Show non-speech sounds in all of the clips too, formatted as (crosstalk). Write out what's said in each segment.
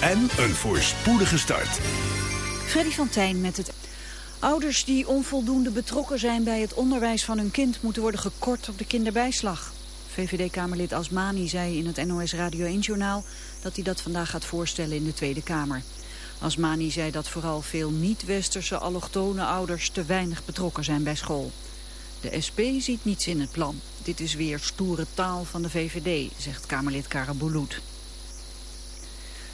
en een voorspoedige start. Freddy van Tijn met het... Ouders die onvoldoende betrokken zijn bij het onderwijs van hun kind... moeten worden gekort op de kinderbijslag. VVD-Kamerlid Asmani zei in het NOS Radio 1-journaal... dat hij dat vandaag gaat voorstellen in de Tweede Kamer. Asmani zei dat vooral veel niet-westerse allochtone ouders... te weinig betrokken zijn bij school. De SP ziet niets in het plan. Dit is weer stoere taal van de VVD, zegt Kamerlid Karabouloud.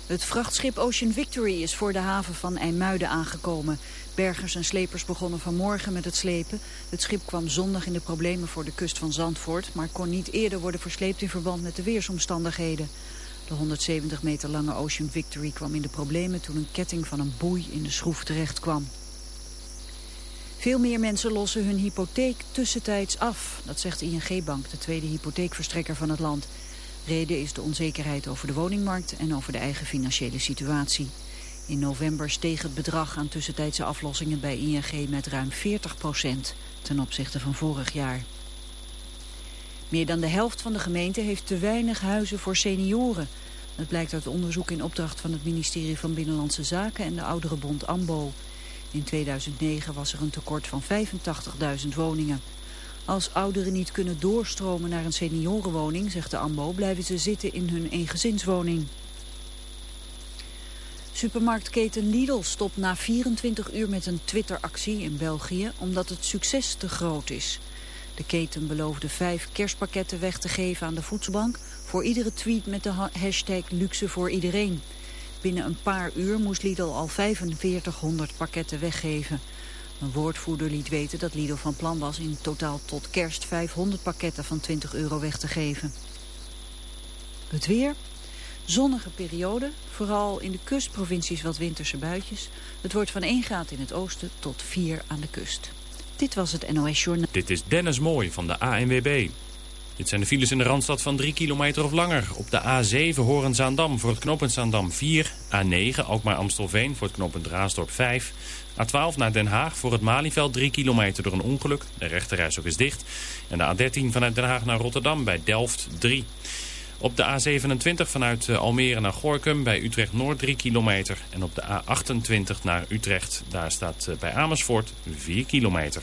Het vrachtschip Ocean Victory is voor de haven van IJmuiden aangekomen. Bergers en slepers begonnen vanmorgen met het slepen. Het schip kwam zondag in de problemen voor de kust van Zandvoort... maar kon niet eerder worden versleept in verband met de weersomstandigheden. De 170 meter lange Ocean Victory kwam in de problemen... toen een ketting van een boei in de schroef terecht kwam. Veel meer mensen lossen hun hypotheek tussentijds af. Dat zegt ING Bank, de tweede hypotheekverstrekker van het land... Reden is de onzekerheid over de woningmarkt en over de eigen financiële situatie. In november steeg het bedrag aan tussentijdse aflossingen bij ING met ruim 40 procent ten opzichte van vorig jaar. Meer dan de helft van de gemeente heeft te weinig huizen voor senioren. Dat blijkt uit onderzoek in opdracht van het ministerie van Binnenlandse Zaken en de ouderenbond AMBO. In 2009 was er een tekort van 85.000 woningen. Als ouderen niet kunnen doorstromen naar een seniorenwoning, zegt de AMBO, blijven ze zitten in hun eengezinswoning. Supermarktketen Lidl stopt na 24 uur met een Twitter-actie in België, omdat het succes te groot is. De keten beloofde vijf kerstpakketten weg te geven aan de voedselbank, voor iedere tweet met de hashtag luxe voor iedereen. Binnen een paar uur moest Lidl al 4500 pakketten weggeven. Een woordvoerder liet weten dat Lidl van plan was in totaal tot kerst 500 pakketten van 20 euro weg te geven. Het weer. Zonnige periode, vooral in de kustprovincies wat winterse buitjes. Het wordt van 1 graad in het oosten tot 4 aan de kust. Dit was het NOS Journaal. Dit is Dennis Mooij van de ANWB. Dit zijn de files in de Randstad van 3 kilometer of langer. Op de A7 Horen-Zaandam voor het knooppunt Zaandam 4. A9 Alkmaar-Amstelveen voor het knooppunt Raasdorp 5. A12 naar Den Haag voor het Malieveld 3 kilometer door een ongeluk. De rechterreis ook is dicht. En de A13 vanuit Den Haag naar Rotterdam bij Delft 3. Op de A27 vanuit eh, Almere naar Gorkum bij Utrecht Noord 3 kilometer. En op de A28 naar Utrecht, daar staat eh, bij Amersfoort 4 kilometer.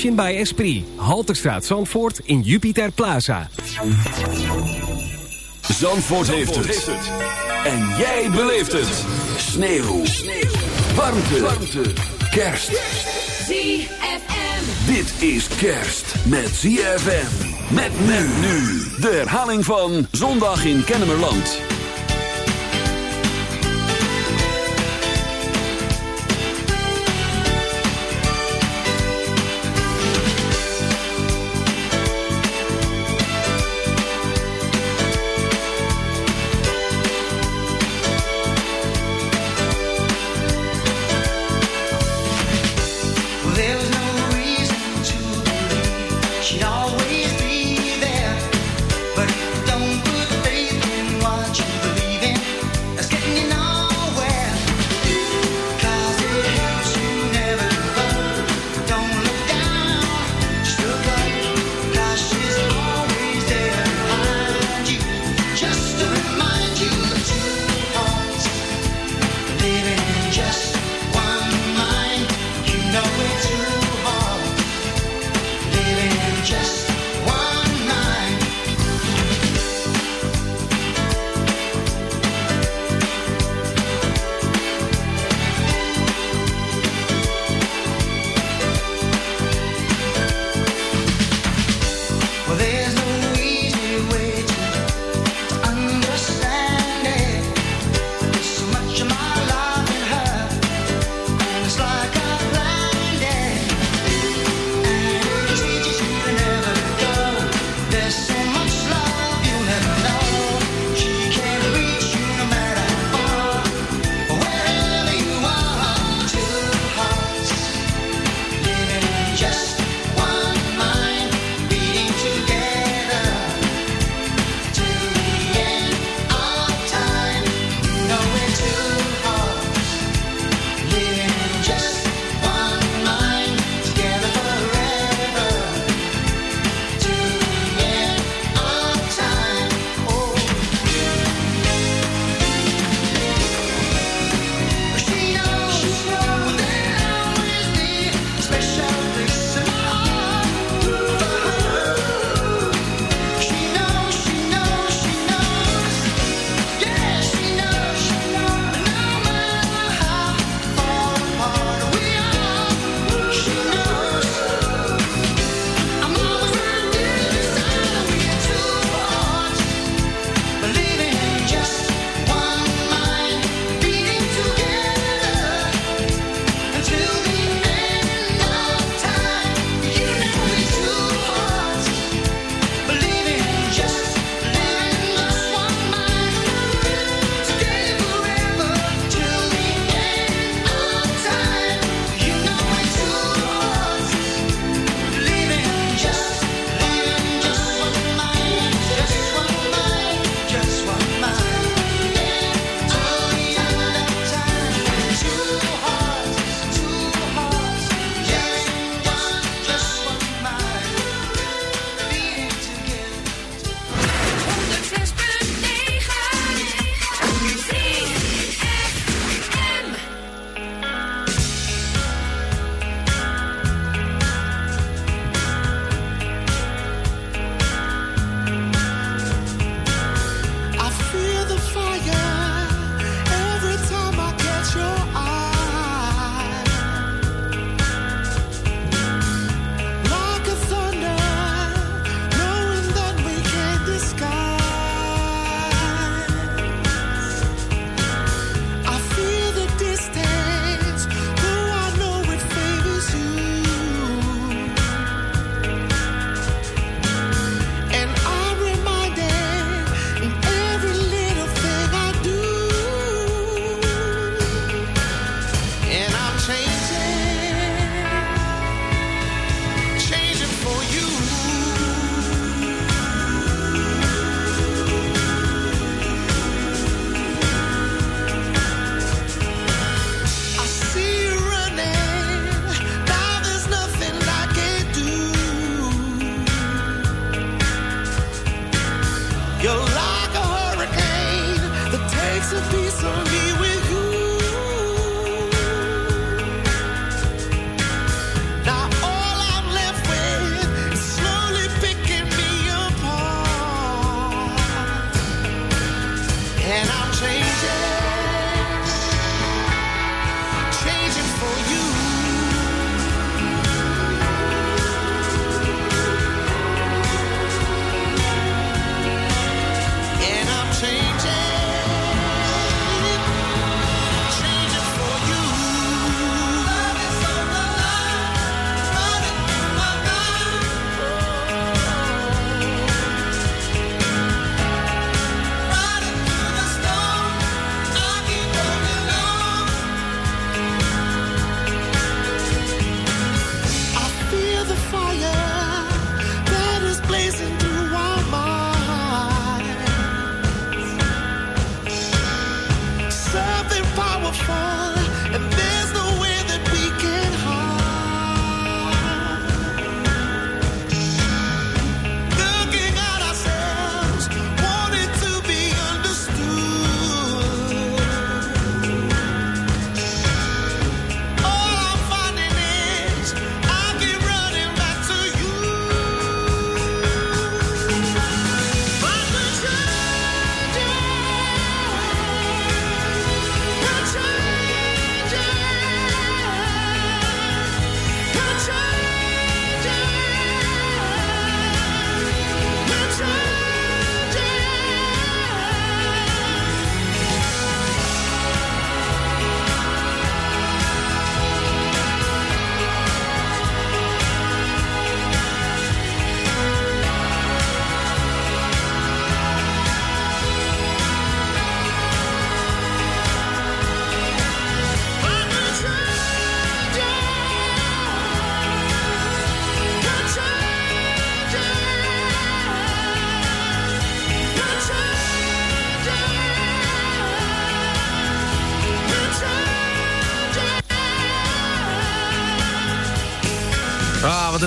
By Esprit. Halterstraat Zandvoort in Jupiter Plaza. Zandvoort, heeft, het. En jij beleeft het. Sneeuw. Sneeuw. Warmte. Warmte. Kerst. ZFM. Dit is kerst met ZFM. Met men nu. De herhaling van Zondag in Kennemerland.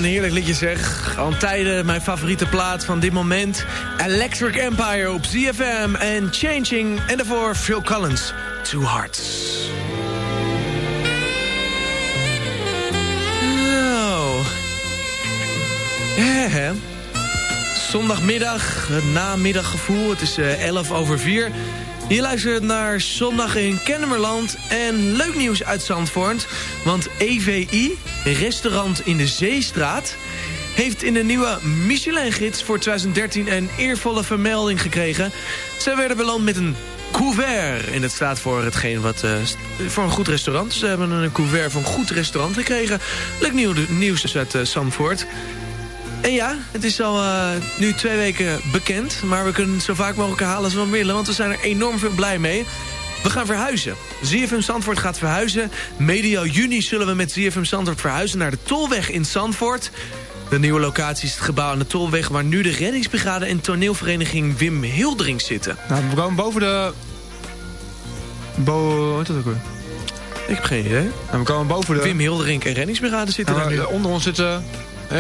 Een heerlijk liedje zeg. Al tijden mijn favoriete plaat van dit moment. Electric Empire op ZFM en Changing. En daarvoor Phil Collins, Two Hearts. Nou. Hè. Zondagmiddag, het namiddaggevoel. Het is eh, 11 over 4. Je luistert naar Zondag in Kennemerland. En leuk nieuws uit Zandvoort. Want EVI, restaurant in de Zeestraat... heeft in de nieuwe Michelin-gids voor 2013 een eervolle vermelding gekregen. Zij werden beland met een couvert. En dat staat voor hetgeen wat... eh, voor een goed restaurant. Ze hebben een couvert voor een goed restaurant gekregen. Leuk nieuw, nieuws dus uit Zandvoort. En ja, het is al eh, nu twee weken bekend. Maar we kunnen zo vaak mogelijk halen als we willen. Want we zijn er enorm veel blij mee. We gaan verhuizen. ZFM Zandvoort gaat verhuizen. Medio juni zullen we met ZFM Zandvoort verhuizen naar de Tolweg in Zandvoort. De nieuwe locatie is het gebouw aan de Tolweg... waar nu de reddingsbrigade en toneelvereniging Wim Hildering zitten. Nou, we komen boven de... Bo... Hoe heet dat ook weer? Ik heb geen idee. Nou, we komen boven de... Wim Hildering en reddingsbrigade zitten Nou, daar nu. eh, onder ons zit eh,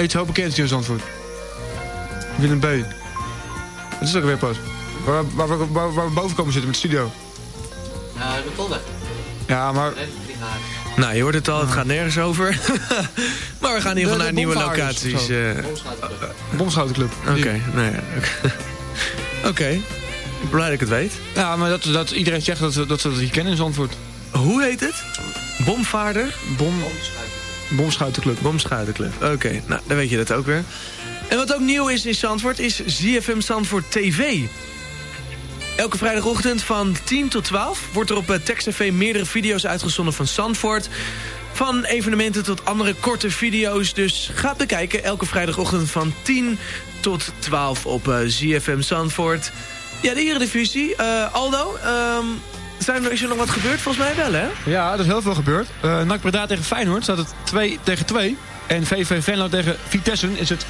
iets heel bekend in Zandvoort. Willem B. Dat is ook weer pas. Waar, waar, waar, waar- waar we boven komen zitten met de studio. Ja, de tolweg. Ja, maar... Nou, je hoort het al, het gaat nergens over. (laughs) maar we gaan in ieder geval naar de nieuwe locaties. eh. Bomschoutenclub. Oké, nou ja. Oké, (laughs) Oké. ik ben blij dat ik het weet. Ja, maar dat, dat iedereen zegt dat, ze- dat ze dat hier kennen in Zandvoort. Hoe heet het? Bomvaarder? Bom... Bomschuitenclub. Bomschuitenclub. Oké, nou, dan weet je dat ook weer. En wat ook nieuw is in Zandvoort is ZFM Zandvoort TV. Elke vrijdagochtend van 10 tot 12 wordt er op eh, Text TV meerdere video's uitgezonden van Zandvoort. Van evenementen tot andere korte video's. Dus ga bekijken elke vrijdagochtend van 10 tot 12 op eh, ZFM Zandvoort. Ja, de Eredivisie. Eh Aldo, ehm, zijn er, is er nog wat gebeurd? Volgens mij wel, hè? Ja, er is heel veel gebeurd. Uh, NAC Breda tegen Feyenoord staat het 2 tegen 2. En VV Venlo tegen Vitesse is het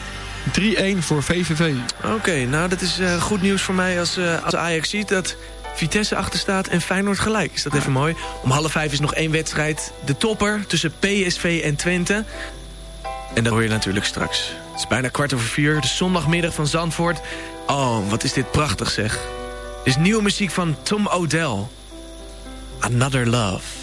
3-1 voor VVV. Oké, nou dat is eh, goed nieuws voor mij als, eh, als Ajax ziet dat Vitesse achter staat en Feyenoord gelijk. Is dat even mooi. Om half vijf is nog één wedstrijd. De topper tussen PSV en Twente. En dat hoor je natuurlijk straks. Het is bijna kwart over vier, de zondagmiddag van Zandvoort. Oh, wat is dit prachtig zeg. Dit is nieuwe muziek van Tom O'Dell. Another Love.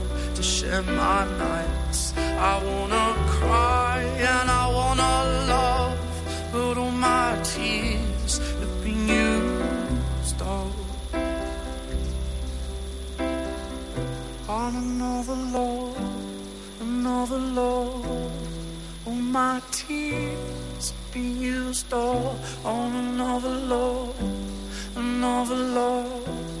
to share my nights. I wanna cry and I wanna love, but all my tears have been used up on another love, another love. All my tears have been used up on another love, another love.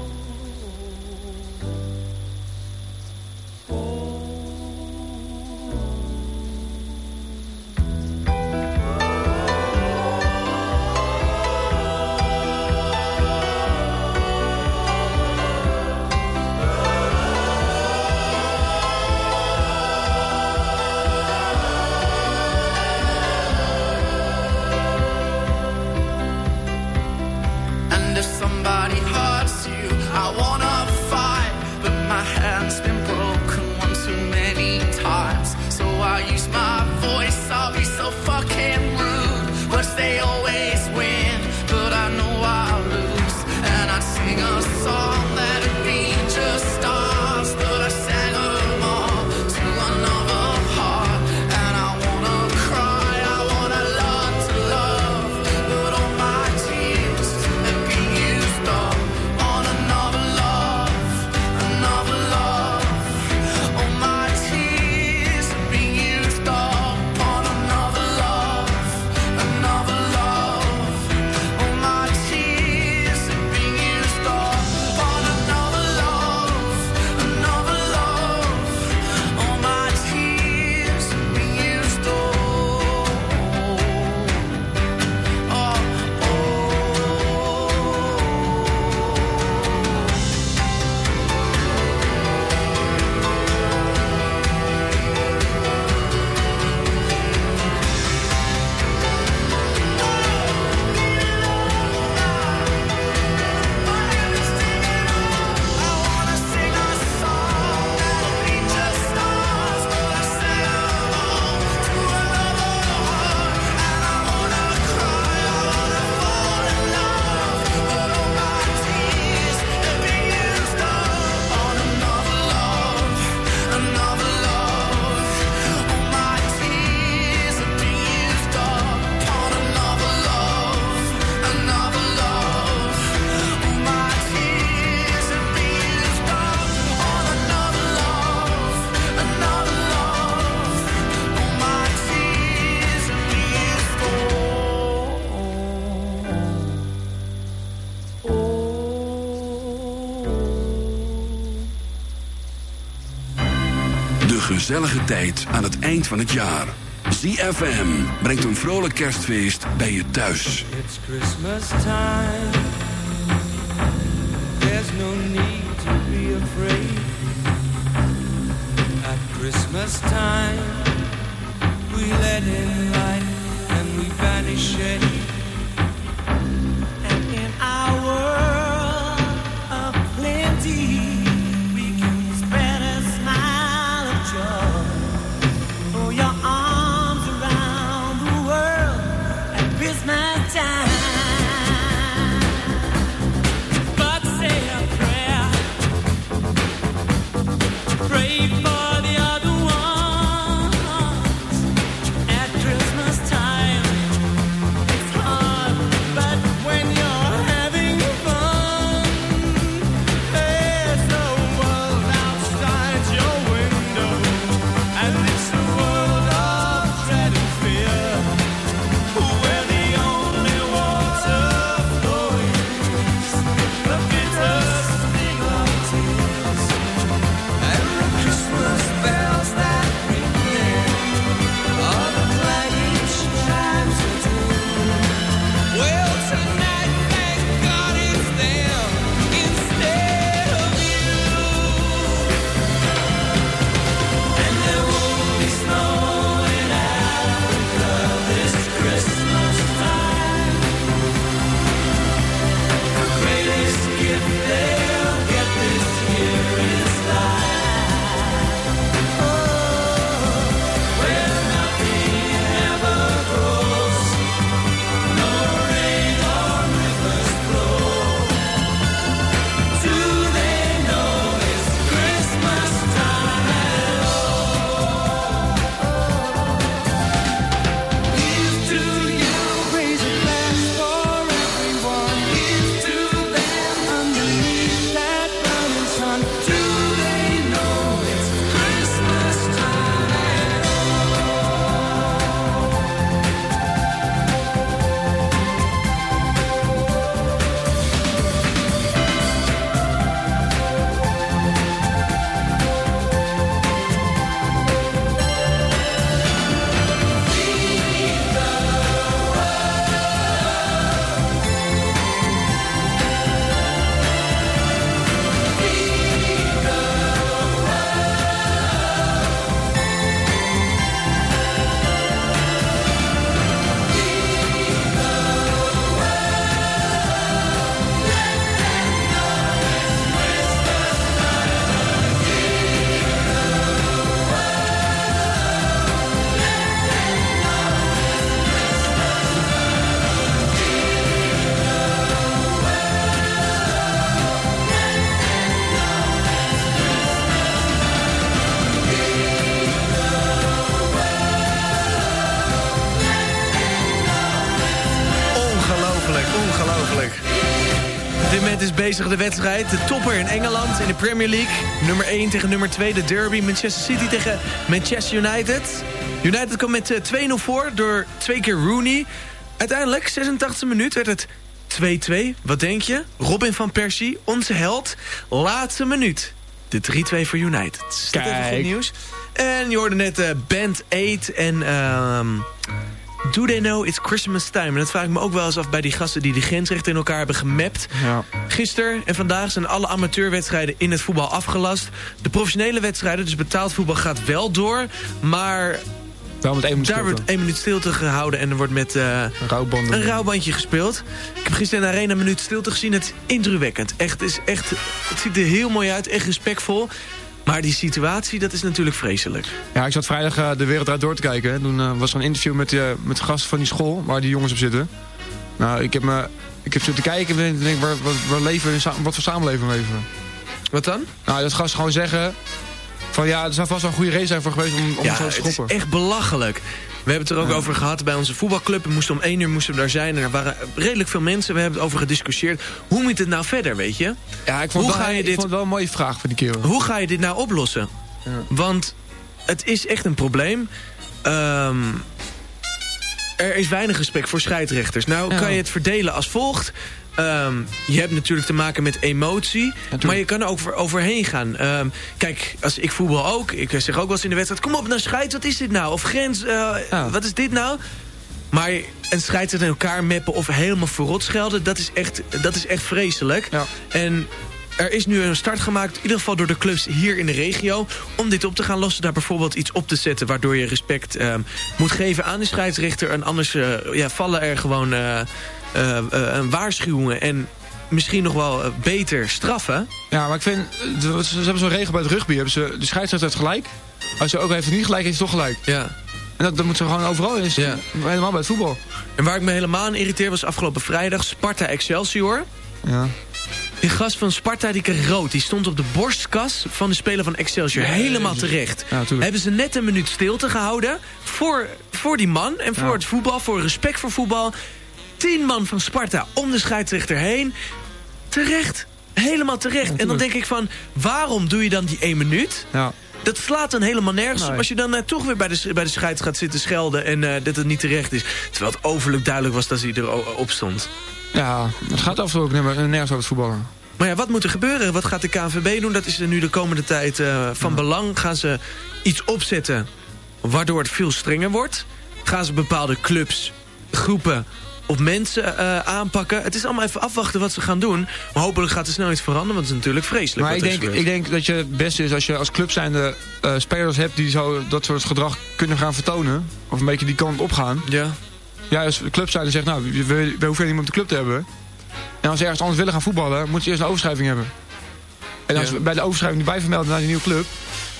gezellige tijd aan het eind van het jaar. ZFM brengt een vrolijk kerstfeest bij je thuis. It's Christmas time. There's no need to be afraid. At Christmas time, we let in light and we banish shade. Is de wedstrijd. De topper in Engeland in de Premier League. Nummer 1 tegen nummer 2, de derby. Manchester City tegen Manchester United. United kwam met eh, 2-0 voor door twee keer Rooney. Uiteindelijk, 86e minuut, werd het 2-2. Wat denk je? Robin van Persie, onze held. Laatste minuut. De 3-2 voor United. Is dat even goed nieuws? En je hoorde net eh, Band 8 en... ehm Do they know it's Christmas time? En dat vraag ik me ook wel eens af bij die gasten die de grensrechten in elkaar hebben gemapt. Ja. Gisteren en vandaag zijn alle amateurwedstrijden in het voetbal afgelast. De professionele wedstrijden, dus betaald voetbal, gaat wel door. Maar één minuut daar wordt één minuut stilte gehouden en er wordt met eh, een rouwbandje gespeeld. Ik heb gisteren in de arena een minuut stilte gezien. Het is indrukwekkend. Echt, is echt, het ziet er heel mooi uit, echt respectvol. Maar die situatie, dat is natuurlijk vreselijk. Ja, ik zat vrijdag eh, de wereld uit door te kijken. En toen eh, was er een interview met, eh, met de gasten van die school waar die jongens op zitten. Nou, ik heb, me, ik heb zitten kijken en denk, waar, waar, waar leven we wat voor samenleving leven we? Wat dan? Nou, dat gasten gewoon zeggen van ja, er zou vast wel een goede race zijn voor geweest om, om ja, zo te het is schoppen. echt belachelijk. We hebben het er ook over gehad bij onze voetbalclub. We moesten om één uur moesten we daar zijn. En er waren redelijk veel mensen. We hebben het over gediscussieerd. Hoe moet het nou verder, weet je? Ja, ik vond, Hoe wel, ga je ik dit- vond het wel een mooie vraag van die kerel. Hoe ga je dit nou oplossen? Want het is echt een probleem. Ehm, er is weinig respect voor scheidsrechters. Nou Ja. kan je het verdelen als volgt. Ehm, je hebt natuurlijk te maken met emotie. maar je kan er ook over, overheen gaan. Ehm, kijk, als ik voetbal ook. Ik zeg ook wel eens in de wedstrijd. Kom op, nou scheids, wat is dit nou? Of grens, eh, wat is dit nou? Maar een scheidsrechter in elkaar meppen of helemaal verrot schelden... dat is echt, dat is echt vreselijk. En er is nu een start gemaakt, in ieder geval door de clubs hier in de regio... om dit op te gaan lossen, daar bijvoorbeeld iets op te zetten... waardoor je respect ehm, moet geven aan de scheidsrechter... en anders eh, ja, vallen er gewoon eh, eh, eh, een waarschuwingen... en misschien nog wel eh, beter straffen. Ja, maar ik vind, eh, ze ze hebben zo'n regel bij het rugby. Hebben ze, de scheidsrechter heeft gelijk. Als ze ook even niet gelijk heeft, is het toch gelijk. Ja. En dat, dat moet ze gewoon overal in. Ja. Helemaal bij het voetbal. En waar ik me helemaal aan irriteer was afgelopen vrijdag... Sparta Excelsior. Ja. Die gast van Sparta die kreeg rood. Die stond op de borstkas van de speler van Excelsior. Helemaal terecht. Hebben ze net een minuut stilte gehouden... voor, voor die man en voor Ja. het voetbal, voor respect voor voetbal. Tien man van Sparta om de scheidsrechter heen. Terecht. Helemaal terecht. en dan denk ik van, waarom doe je dan die één minuut? Ja. Dat slaat dan helemaal nergens. Nee. Als je dan eh, toch weer bij de, bij de scheids gaat zitten schelden... en eh, dat het niet terecht is. Terwijl het overlijk duidelijk was dat hij erop stond. Ja, het gaat af en toe ook nergens over het voetballen. Maar ja, wat moet er gebeuren? Wat gaat de KNVB doen? Dat is er nu de komende tijd eh, van belang. Gaan ze iets opzetten waardoor het veel strenger wordt? Gaan ze bepaalde clubs, groepen of mensen eh, aanpakken? Het is allemaal even afwachten wat ze gaan doen. Maar hopelijk gaat er snel iets veranderen, want het is natuurlijk vreselijk. Maar ik denk, ik denk dat je het beste is als je als club zijnde eh, spelers hebt die zo dat soort gedrag kunnen gaan vertonen. Of een beetje die kant op gaan. Ja. Ja, als club zijnde zegt, nou, we, we, we hoeven niet meer op de club te hebben. En als ze ergens anders willen gaan voetballen, moeten ze eerst een overschrijving hebben. En als Ja. bij de overschrijving die bijvermelden naar die nieuwe club.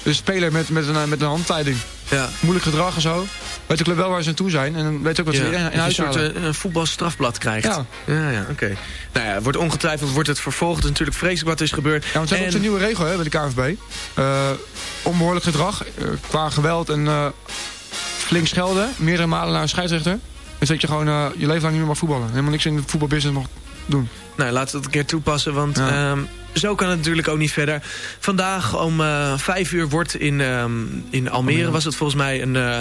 Dus speler met, met, een, met een handleiding. Ja. Moeilijk gedrag en zo. Weet de club wel waar ze aan toe zijn. En dan weet ook wat Ja, ze in, in huis een soort eh, een voetbalstrafblad krijgt. Ja. ja, ja oké. Nou ja, wordt ongetwijfeld wordt het vervolgd. Het natuurlijk vreselijk wat er is gebeurd. Ja, want ze hebben ook En- zo'n nieuwe regel hè, bij de KNVB. Eh onbehoorlijk gedrag eh, qua geweld en flink schelden. Meerdere malen naar een scheidsrechter. Dus dat je gewoon je leven lang niet meer mag voetballen. Helemaal niks in de voetbalbusiness mag doen. Nou, laten we dat een keer toepassen, want ehm, zo kan het natuurlijk ook niet verder. Vandaag om eh, vijf uur wordt in, ehm, in Almere, was het volgens mij, een eh,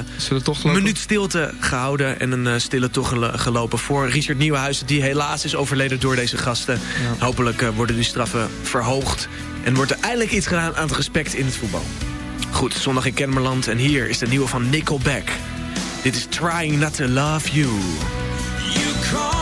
minuut stilte gehouden... en een eh, stille tocht gelo- gelopen voor Richard Nieuwenhuizen... die helaas is overleden door deze gasten. Hopelijk eh, worden die straffen verhoogd... en wordt er eindelijk iets gedaan aan het respect in het voetbal. Goed, zondag in Kennemerland en hier is de nieuwe van Nickelback. Dit is Trying Not To Love You. You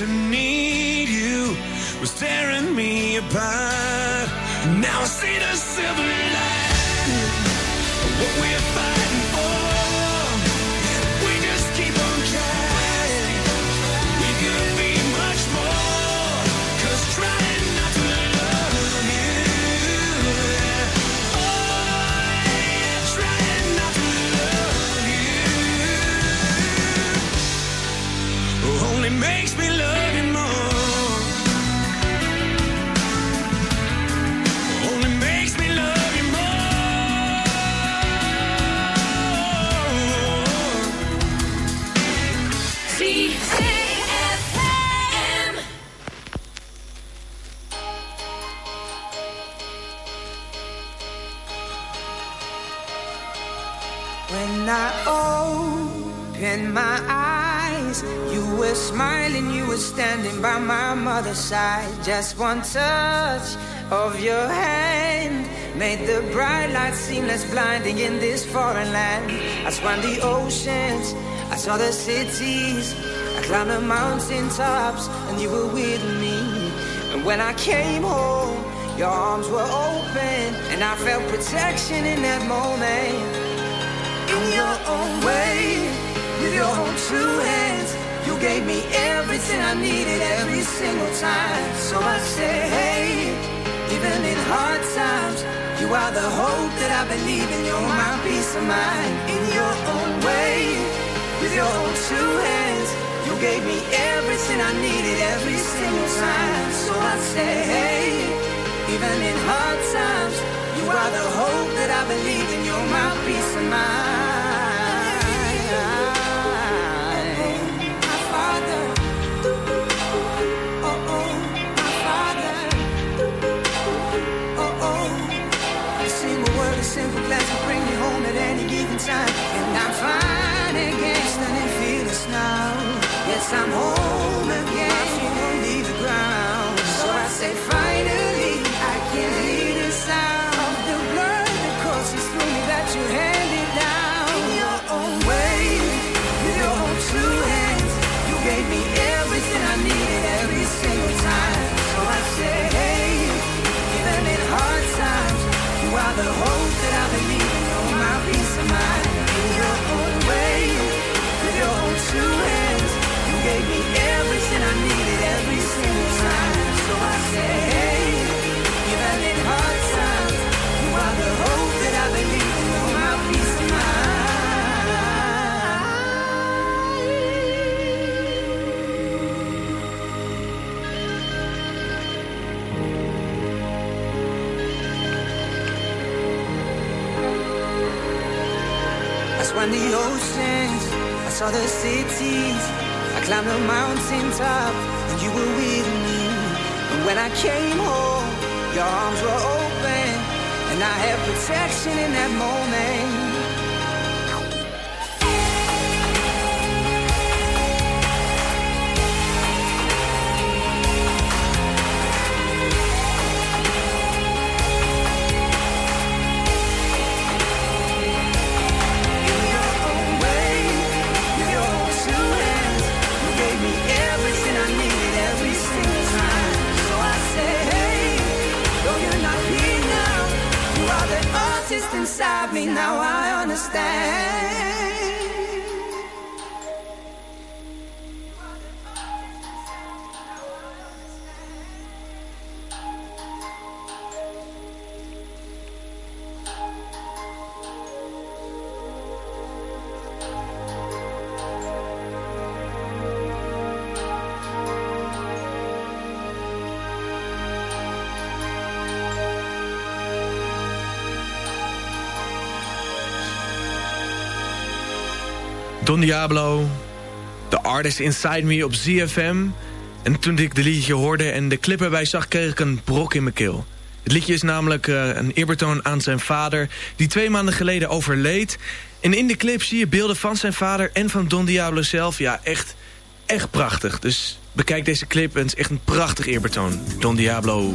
to need you was tearing me apart. Now I see the silver opened my eyes, you were smiling, you were standing by my mother's side. Just one touch of your hand made the bright light seem less blinding in this foreign land. I swam the oceans, I saw the cities, I climbed the mountain tops, and you were with me. And when I came home, your arms were open, and I felt protection in that moment in your own way, with your own two hands. You gave me everything I needed every single time. So I say, hey, even in hard times, you are the hope that I believe in. You're my peace of mind. In your own way, with your own two hands, you gave me everything I needed every single time. So I say, hey, even in hard times, you are the hope that I believe in. You're my peace of mind. I'm home again. The ground. So I say, finally, I can hear the sound of the blood that courses through me that you handed down. Your own your own two hands, you gave me everything I needed every single time. So I say, even in hard times, you are the hope that I believe in. You're my peace of mind. Swam the oceans, I saw the cities, I climbed the mountain top, and you were with me. And when I came home, your arms were open, and I had protection in that moment. Inside me. Now I understand. Diablo, The Artist Inside Me op ZFM. En toen ik de liedje hoorde en de clip erbij zag, kreeg ik een brok in mijn keel. Het liedje is namelijk eh, een eerbetoon aan zijn vader... die twee maanden geleden overleed. En in de clip zie je beelden van zijn vader en van Don Diablo zelf. Ja, echt, echt prachtig. Dus bekijk deze clip en het is echt een prachtig eerbetoon. Don Diablo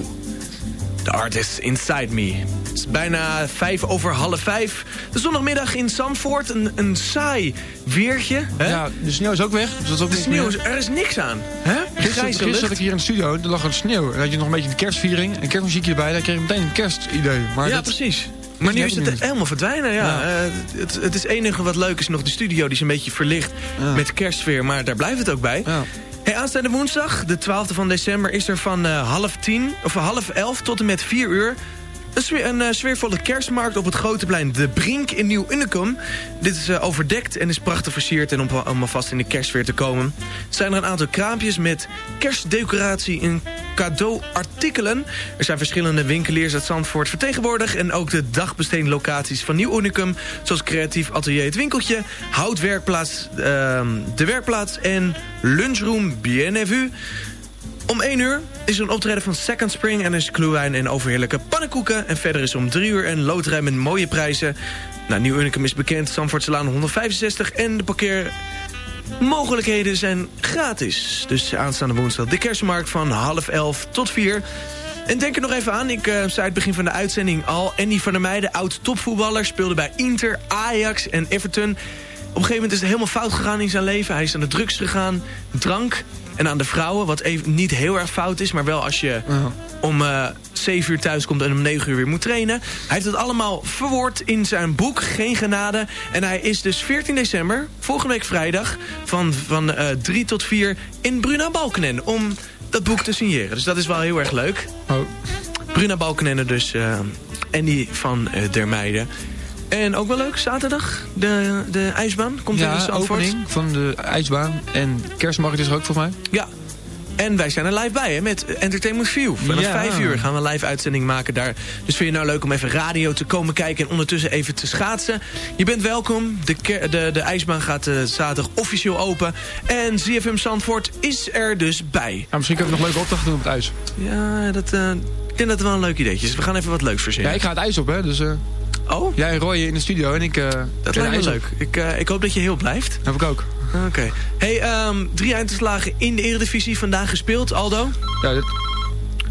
The Artist Inside Me. Het is bijna vijf over half vijf. De zondagmiddag in Zandvoort. Een, een saai weertje. Hè? Ja, de sneeuw is ook weg. Dus dat is ook de sneeuw, is- er is niks aan. Hè? Gisteren, gisteren zat ik hier in de studio, er lag een sneeuw. En dan had je nog een beetje de kerstviering en kerstmuziekje erbij. Dan kreeg ik meteen een kerstidee. Maar ja, dat- precies. Maar nu is het helemaal verdwijnen, ja. Ja. Eh, het, het is enige wat leuk is nog de studio. Die is een beetje verlicht met kerstsfeer. Maar daar blijft het ook bij. Hey, aanstaande woensdag, de 12e van december, is er van eh, half tien, of half elf tot en met vier uur... Een, een eh, sfeervolle kerstmarkt op het grote plein De Brink in Nieuw Unicum. Dit is eh, overdekt en is prachtig versierd en om, om alvast in de kerstsfeer te komen... zijn er een aantal kraampjes met kerstdecoratie en cadeauartikelen. Er zijn verschillende winkeliers uit Zandvoort vertegenwoordigd... en ook de dagbestedende locaties van Nieuw Unicum... zoals Creatief Atelier Het Winkeltje, Houtwerkplaats ehm, De Werkplaats en Lunchroom Bien om 1 uur is er een optreden van Second Spring... en is Cluewijn en overheerlijke pannenkoeken. En verder is om 3 uur een loterij met mooie prijzen. Nou, Nieuw Unicum is bekend, Zandvoortselaan 165... en de parkeermogelijkheden zijn gratis. Dus aanstaande woensdag de kerstmarkt van half 11 tot 4... En denk er nog even aan, ik eh, zei het begin van de uitzending al... Andy van der Meijden, oud-topvoetballer, speelde bij Inter, Ajax en Everton. Op een gegeven moment is het helemaal fout gegaan in zijn leven. Hij is aan de drugs gegaan, drank en aan de vrouwen... wat even niet heel erg fout is, maar wel als je om eh 7 uur thuis komt... en om 9 uur weer moet trainen. Hij heeft het allemaal verwoord in zijn boek Geen Genade. En hij is dus 14 december, volgende week vrijdag... van, van eh 3 tot 4 in Bruna Balkenen... om dat boek te signeren. Dus dat is wel heel erg leuk. Bruna Balkenende dus. eh Andy van eh Der Meijden. En ook wel leuk, zaterdag, de, de ijsbaan. Komt er in ja, Zandvoort. opening van de ijsbaan. En kerstmarkt is er ook volgens mij. Ja. En wij zijn er live bij hè, met Entertainment View. Vanaf Ja. 5 uur gaan we een live uitzending maken daar. Dus vind je nou leuk om even radio te komen kijken... en ondertussen even te schaatsen? Je bent welkom. De, de, de ijsbaan gaat eh, zaterdag officieel open. En ZFM Zandvoort is er dus bij. Ja, misschien kunnen we nog leuke opdrachten doen op het ijs. Ja, dat, eh, ik denk dat het wel een leuk idee is. We gaan even wat leuks verzinnen. Ja, ik ga het ijs op, hè. Dus, eh, oh? Jij en Roy in de studio en ik... eh Dat lijkt me leuk. Ik, eh, ik hoop dat je heel blijft. Heb ik ook. Oké. Hey, ehm, drie eindverslagen in de Eredivisie vandaag gespeeld, Aldo. Ja, dit...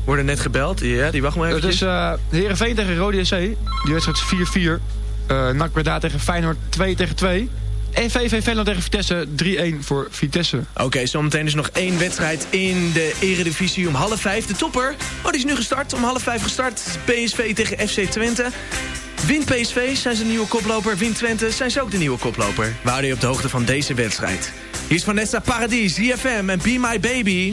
Worden net gebeld. Ja, die wacht maar even. Het is eh Heerenveen tegen Rode SC. Die wedstrijd is 4-4. Eh NAC Breda tegen Feyenoord 2 tegen 2. En VV Venlo tegen Vitesse 3-1 voor Vitesse. Oké, zometeen is nog één wedstrijd in de Eredivisie om half vijf. De topper, oh, die is nu gestart. Om half vijf gestart. PSV tegen FC Twente. Wint PSV, zijn ze de nieuwe koploper. Wint Twente, zijn ze ook de nieuwe koploper. We je op de hoogte van deze wedstrijd. Hier is Vanessa Paradis, ZFM en Be My Baby.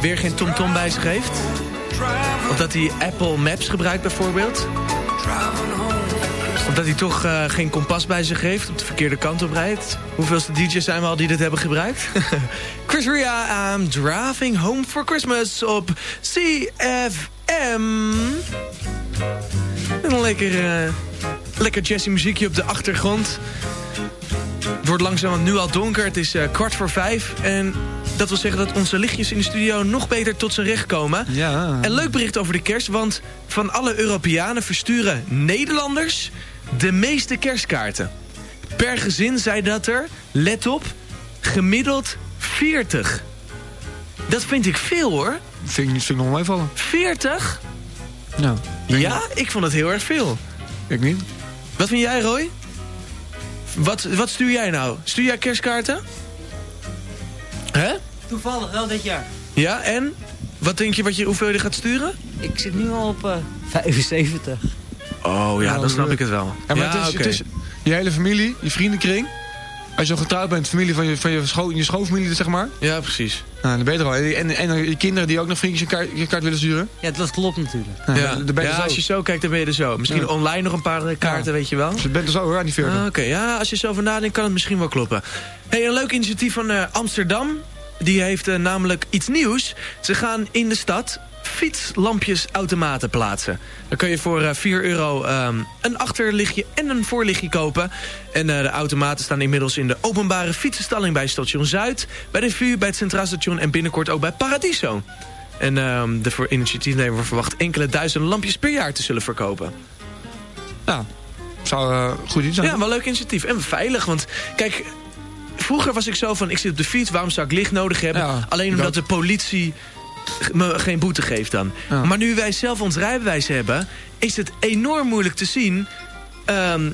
Weer geen TomTom bij zich heeft? Of dat hij Apple Maps gebruikt bijvoorbeeld? Of dat hij toch eh, geen kompas bij zich heeft, op de verkeerde kant op rijdt? Hoeveelste DJ's zijn we al die dit hebben gebruikt? (laughs) Chris Ria, I'm driving home for Christmas op CFM. En een lekker, eh, lekker jazzy muziekje op de achtergrond. Het wordt langzaam nu al donker. Het is eh, kwart voor vijf. En dat wil zeggen dat onze lichtjes in de studio nog beter tot zijn recht komen. Ja. En leuk bericht over de kerst, want van alle Europeanen versturen Nederlanders de meeste kerstkaarten. Per gezin zei dat er, let op, gemiddeld 40. Dat vind ik veel hoor. Vind vind ik nog meevallen. 40? Ja. Ja, ik vond het heel erg veel. Ik niet. Wat vind jij, Roy? Wat, wat stuur jij nou? Stuur jij kerstkaarten? Toevallig wel dit jaar. Ja, en? Wat denk je, wat je hoeveel je gaat sturen? Ik zit nu al op eh 75. Oh ja, dan snap ik het wel. Ja, maar het, is, oké. het is je hele familie, je vriendenkring. Als je nog getrouwd bent, familie van je, van je, scho je schoonfamilie, zeg maar. Ja, precies. Nou, dan ben je er al. En, en, je kinderen die ook nog vriendjes een kaart, je kaart willen sturen. Ja, dat klopt natuurlijk. Nou, Ja, dan- ben je ja als je zo kijkt, dan ben je er zo. Misschien Ja. online nog een paar eh, kaarten, weet je wel. Dus je bent er zo hoor, aan die 40. Ah, Oké, ja, als je zo over nadenkt, kan het misschien wel kloppen. Hey, een leuk initiatief van eh, Amsterdam. Die heeft eh, namelijk iets nieuws. Ze gaan in de stad fietslampjesautomaten plaatsen. Dan kun je voor eh, 4 euro ehm, een achterlichtje en een voorlichtje kopen. En eh, de automaten staan inmiddels in de openbare fietsenstalling bij station Zuid... bij de VU, bij het Centraal Station en binnenkort ook bij Paradiso. En ehm, de voor initiatiefnemer verwacht enkele duizenden lampjes per jaar te zullen verkopen. Ja, zou goed iets zijn. Ja, wel leuk initiatief. En veilig, want kijk... Vroeger was ik zo van, ik zit op de fiets, waarom zou ik licht nodig hebben? Ja, Alleen omdat de politie me geen boete geeft dan. Ja. Maar nu wij zelf ons rijbewijs hebben, is het enorm moeilijk te zien... ehm,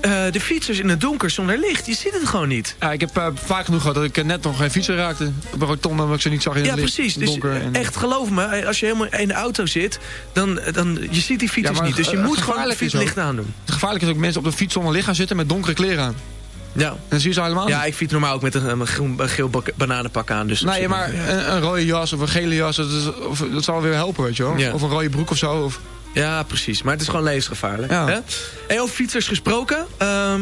eh, de fietsers in het donker zonder licht. Je ziet het gewoon niet. Ja, ik heb eh, vaak genoeg gehad dat ik eh, net nog geen fietser raakte. Op een rotonde, omdat ik ze niet zag in Ja, het licht. precies. Dus en- echt, geloof me, als je helemaal in de auto zit... dan, dan je ziet die fietsers Ja, maar niet. Dus je moet gewoon het is ook- licht aandoen. Het gevaarlijk is ook mensen op de fiets zonder licht gaan zitten met donkere kleren aan. Ja. En dan zie je ze helemaal Ja, ik fiets normaal ook met een, een groen, een geel bananenpak aan. Dus Nee, maar ja. een, een rode jas of een gele jas, dat, is, of, dat zal weer helpen, weet je wel. Ja. Of een rode broek of zo. Of, Ja, precies. Maar het is gewoon levensgevaarlijk. Ja. Hè? En over fietsers gesproken. ehm,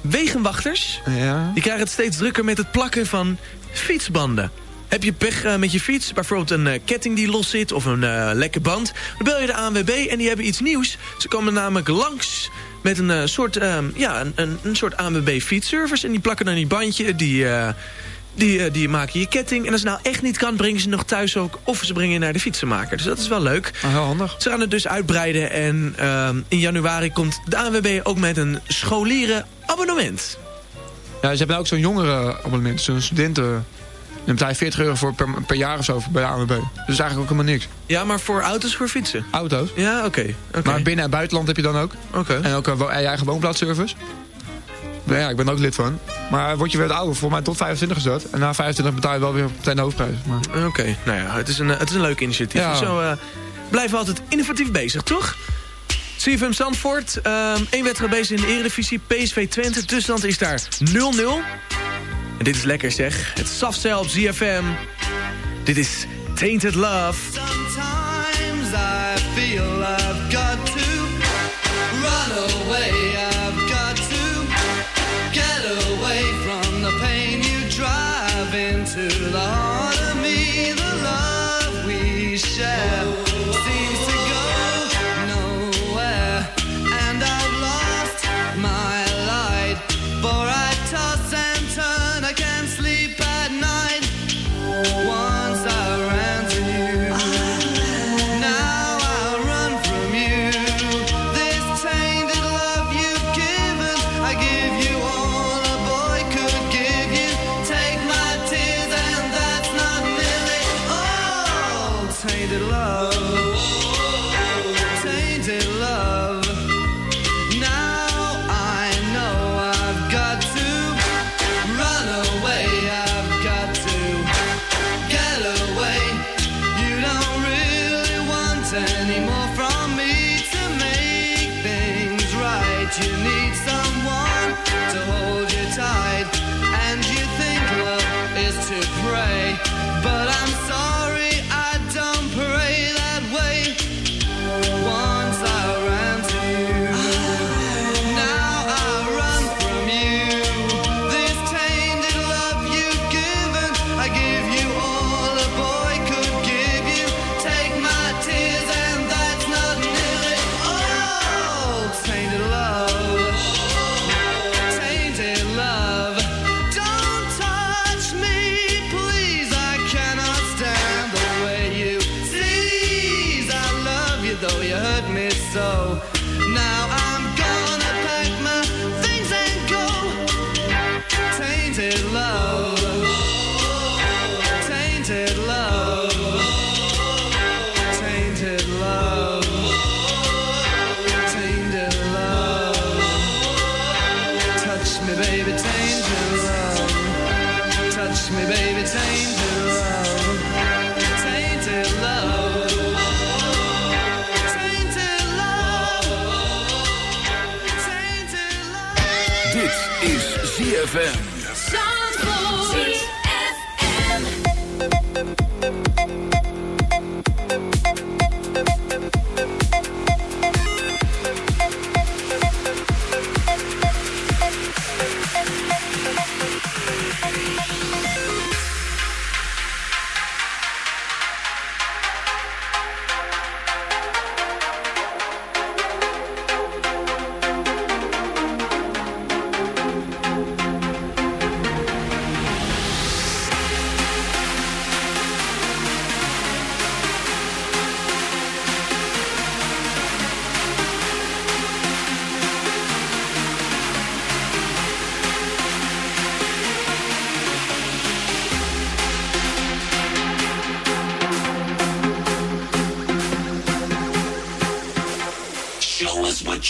wegenwachters, ja. die krijgen het steeds drukker met het plakken van fietsbanden. Heb je pech eh, met je fiets, bijvoorbeeld een eh, ketting die los zit of een eh, lekke band... dan bel je de ANWB en die hebben iets nieuws. Ze komen namelijk langs met een eh, soort, ehm, ja, een, een, een soort ANWB fietsservice... en die plakken dan die bandje, die... eh, die, eh, die maken je ketting. En als het nou echt niet kan, brengen ze nog thuis ook... of ze brengen je naar de fietsenmaker. Dus dat is wel leuk. Ah, heel handig. Ze gaan het dus uitbreiden. En ehm, in januari komt de ANWB ook met een scholieren abonnement. Ja, ze hebben ook zo'n jongere abonnement, zo'n studenten... Dan betaal je 40 euro voor per, per jaar of zo bij de ANWB. Dus eigenlijk ook helemaal niks. Ja, maar voor auto's voor fietsen? Auto's. Ja, oké. Maar binnen- en buitenland heb je dan ook. Oké. En ook en je eigen woonplaatsservice. Maar ja, ik ben er ook lid van. Maar word je weer ouder, voor mij tot 25 is dat. En na 25 betaal je wel weer meteen de hoofdprijs. Maar... Oké, nou ja, het is een, eh, het is een leuk initiatief. Ja. Zo eh, blijven we altijd innovatief bezig, toch? CFM Zandvoort, ehm één wedstrijd bezig in de Eredivisie. PSV Twente, tussenstand is daar 0-0. En dit is lekker zeg. Het Safcel op ZFM. Dit is Tainted Love. Sometimes I feel I've got to run away. I've got to get away from the pain you drive into the heart of me. The love we share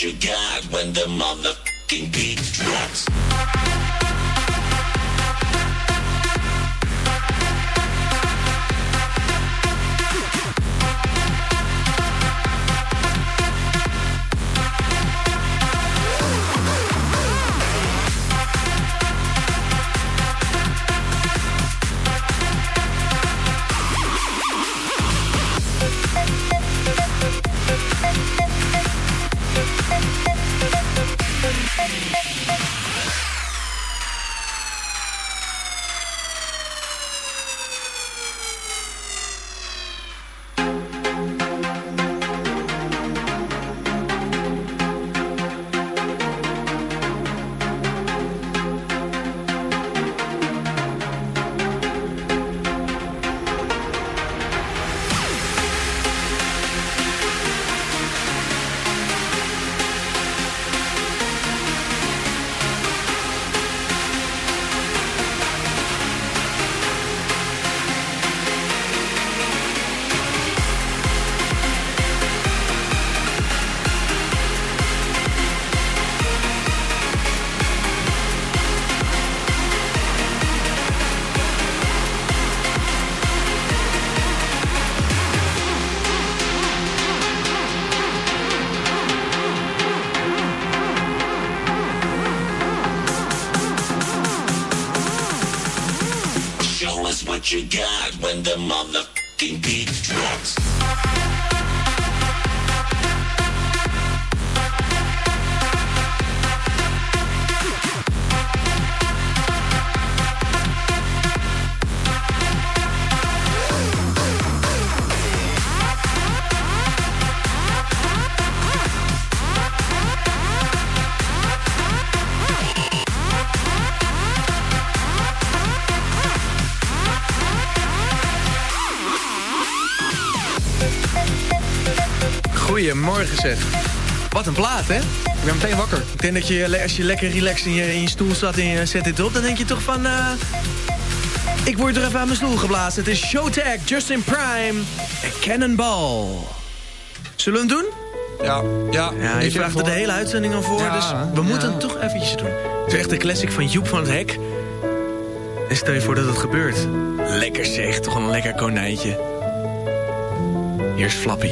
you got when the motherfucking disregard when the motherfucking beat drops. Goedemorgen zeg. Wat een plaat, hè? Ik ben meteen wakker. Ik denk dat je, als je lekker relaxed in je, in je stoel zat en je zet dit op... dan denk je toch van... eh, ik word er even aan mijn stoel geblazen. Het is Showtag, Justin Prime en Cannonball. Zullen we hem doen? Ja, ja. Ja, je Ik vraagt er de hele uitzending al voor, Ja, dus we ja. moeten het toch eventjes doen. Het is echt een classic van Joep van het Hek. En stel je voor dat het gebeurt. Lekker zeg, toch een lekker konijntje. Hier is Flappy.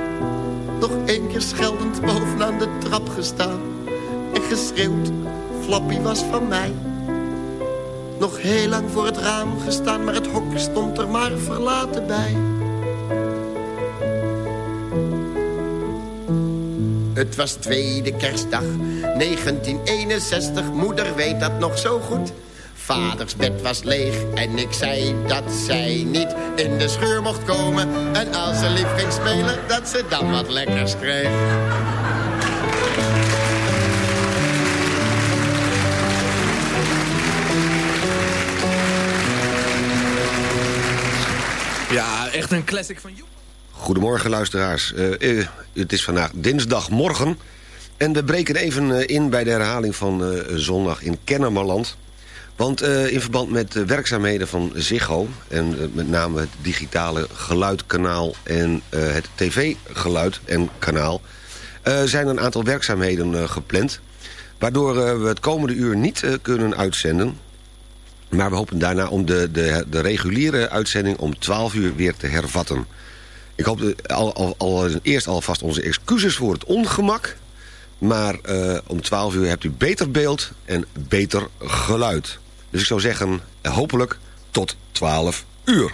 Nog één keer scheldend bovenaan de trap gestaan. En geschreeuwd, Flappy was van mij. Nog heel lang voor het raam gestaan, maar het hok stond er maar verlaten bij. Het was tweede kerstdag, 1961, moeder weet dat nog zo goed. Vaders bed was leeg en ik zei dat zij niet in de scheur mocht komen. En als ze lief ging spelen, dat ze dan wat lekkers kreeg. Ja, echt een classic van Joep. Goedemorgen luisteraars. Eh, eh, het is vandaag dinsdagmorgen. En we breken even eh, in bij de herhaling van eh, zondag in Kennemerland. Want eh, in verband met de werkzaamheden van Ziggo... en eh, met name het digitale geluidkanaal en eh, het tv-geluid en kanaal... zijn een aantal werkzaamheden gepland... waardoor we het komende uur niet kunnen uitzenden... Maar we hopen daarna om de, de, de reguliere uitzending om 12 uur weer te hervatten. Ik hoop al, al, eerst alvast onze excuses voor het ongemak. Maar om 12 uur hebt u beter beeld en beter geluid. Dus ik zou zeggen, eh, hopelijk tot 12 uur.